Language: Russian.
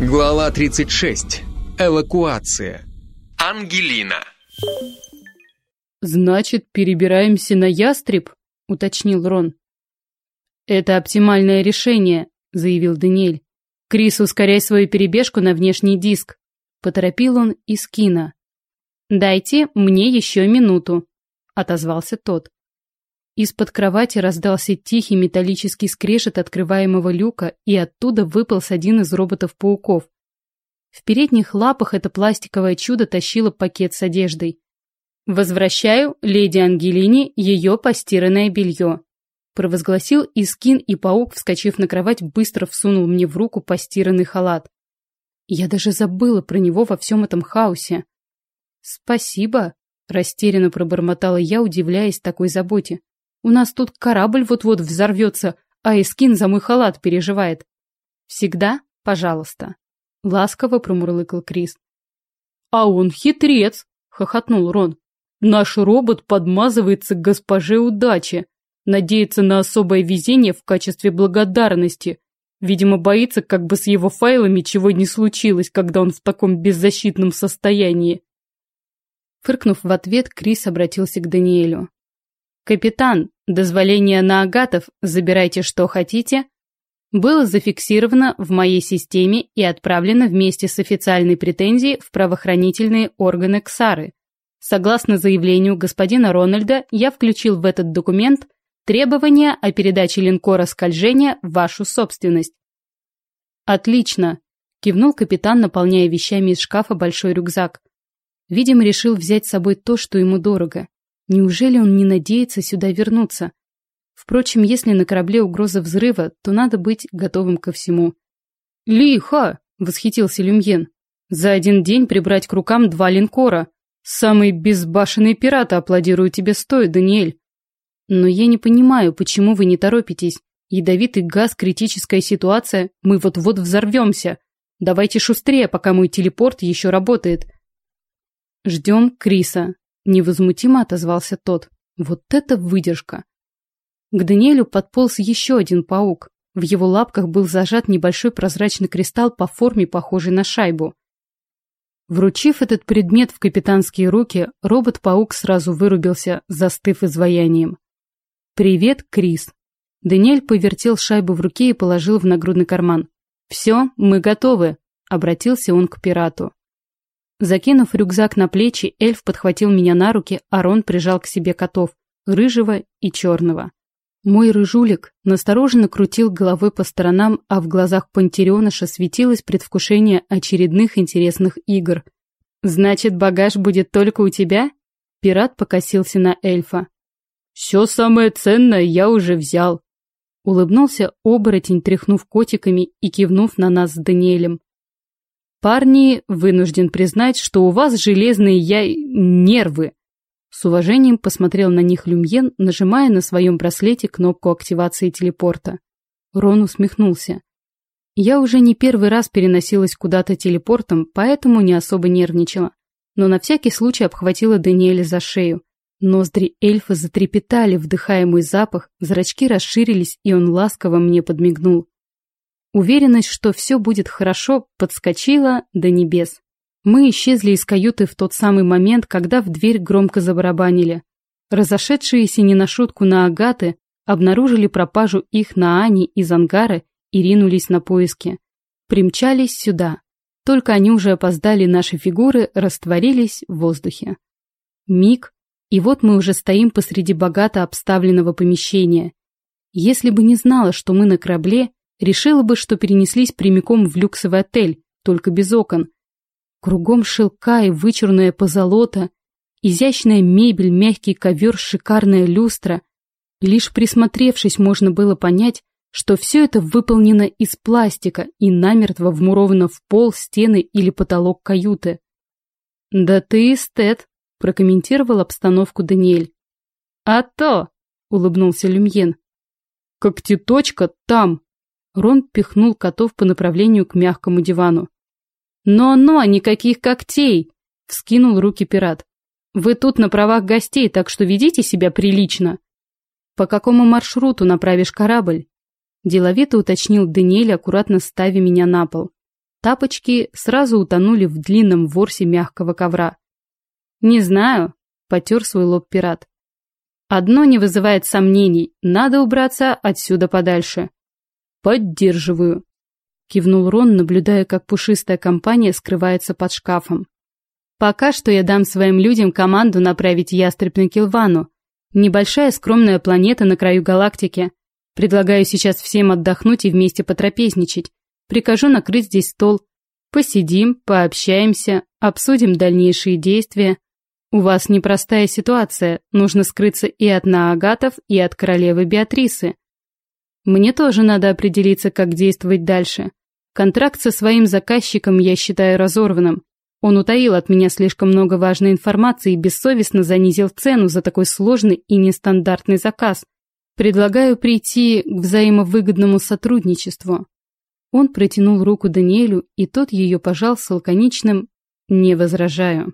Глава 36. Эвакуация. Ангелина. «Значит, перебираемся на ястреб?» — уточнил Рон. «Это оптимальное решение», — заявил Даниэль. «Крис, ускоряй свою перебежку на внешний диск», — поторопил он из кино. «Дайте мне еще минуту», — отозвался тот. Из-под кровати раздался тихий металлический скрежет открываемого люка, и оттуда выполз один из роботов-пауков. В передних лапах это пластиковое чудо тащило пакет с одеждой. «Возвращаю леди Ангелине ее постиранное белье», провозгласил Искин, и паук, вскочив на кровать, быстро всунул мне в руку постиранный халат. Я даже забыла про него во всем этом хаосе. «Спасибо», — растерянно пробормотала я, удивляясь такой заботе. «У нас тут корабль вот-вот взорвется, а Искин за мой халат переживает». «Всегда, пожалуйста», — ласково промурлыкал Крис. «А он хитрец», — хохотнул Рон. Наш робот подмазывается к госпоже удачи, надеется на особое везение в качестве благодарности. Видимо, боится, как бы с его файлами чего не случилось, когда он в таком беззащитном состоянии. Фыркнув в ответ, Крис обратился к Даниэлю. «Капитан, дозволение на агатов, забирайте что хотите», было зафиксировано в моей системе и отправлено вместе с официальной претензией в правоохранительные органы Ксары. Согласно заявлению господина Рональда, я включил в этот документ требования о передаче линкора скольжения в вашу собственность. Отлично, кивнул капитан, наполняя вещами из шкафа большой рюкзак. Видимо, решил взять с собой то, что ему дорого. Неужели он не надеется сюда вернуться? Впрочем, если на корабле угроза взрыва, то надо быть готовым ко всему. «Лихо!» — восхитился Люмьен. «За один день прибрать к рукам два линкора. Самые безбашенные пираты аплодируют тебе стоя, Даниэль. Но я не понимаю, почему вы не торопитесь. Ядовитый газ, критическая ситуация, мы вот-вот взорвемся. Давайте шустрее, пока мой телепорт еще работает. Ждем Криса. Невозмутимо отозвался тот. Вот это выдержка. К Даниэлю подполз еще один паук. В его лапках был зажат небольшой прозрачный кристалл по форме, похожий на шайбу. Вручив этот предмет в капитанские руки, робот-паук сразу вырубился, застыв изваянием. «Привет, Крис!» Даниэль повертел шайбу в руке и положил в нагрудный карман. «Все, мы готовы!» — обратился он к пирату. Закинув рюкзак на плечи, эльф подхватил меня на руки, а Рон прижал к себе котов, рыжего и черного. Мой рыжулик настороженно крутил головой по сторонам, а в глазах Пантереныша светилось предвкушение очередных интересных игр. «Значит, багаж будет только у тебя?» Пират покосился на эльфа. «Все самое ценное я уже взял», — улыбнулся оборотень, тряхнув котиками и кивнув на нас с Даниэлем. «Парни, вынужден признать, что у вас железные я... нервы», с уважением посмотрел на них Люмьен, нажимая на своем браслете кнопку активации телепорта. Рон усмехнулся. Я уже не первый раз переносилась куда-то телепортом, поэтому не особо нервничала. Но на всякий случай обхватила Даниэля за шею. Ноздри эльфа затрепетали, вдыхая мой запах, зрачки расширились, и он ласково мне подмигнул. Уверенность, что все будет хорошо, подскочила до небес. Мы исчезли из каюты в тот самый момент, когда в дверь громко забарабанили. Разошедшиеся не на шутку на Агаты обнаружили пропажу их на Ани из ангара и ринулись на поиски. Примчались сюда. Только они уже опоздали, наши фигуры растворились в воздухе. Миг, и вот мы уже стоим посреди богато обставленного помещения. Если бы не знала, что мы на корабле, решила бы, что перенеслись прямиком в люксовый отель, только без окон, Кругом шелка и вычурная позолота, изящная мебель, мягкий ковер, шикарная люстра. Лишь присмотревшись, можно было понять, что все это выполнено из пластика и намертво вмуровано в пол, стены или потолок каюты. «Да ты эстет», — прокомментировал обстановку Даниэль. «А то», — улыбнулся Люмьен. «Когтеточка там», — Рон пихнул котов по направлению к мягкому дивану. «Но-но, никаких когтей!» — вскинул руки пират. «Вы тут на правах гостей, так что ведите себя прилично!» «По какому маршруту направишь корабль?» Деловито уточнил Даниэль, аккуратно ставя меня на пол. Тапочки сразу утонули в длинном ворсе мягкого ковра. «Не знаю», — потер свой лоб пират. «Одно не вызывает сомнений, надо убраться отсюда подальше». «Поддерживаю», — кивнул Рон, наблюдая, как пушистая компания скрывается под шкафом. «Пока что я дам своим людям команду направить ястреб на Килвану. Небольшая скромная планета на краю галактики. Предлагаю сейчас всем отдохнуть и вместе потрапезничать. Прикажу накрыть здесь стол. Посидим, пообщаемся, обсудим дальнейшие действия. У вас непростая ситуация, нужно скрыться и от Наагатов, и от королевы Беатрисы. Мне тоже надо определиться, как действовать дальше. Контракт со своим заказчиком я считаю разорванным. Он утаил от меня слишком много важной информации и бессовестно занизил цену за такой сложный и нестандартный заказ. Предлагаю прийти к взаимовыгодному сотрудничеству. Он протянул руку Даниэлю, и тот ее пожал с лаконичным «не возражаю».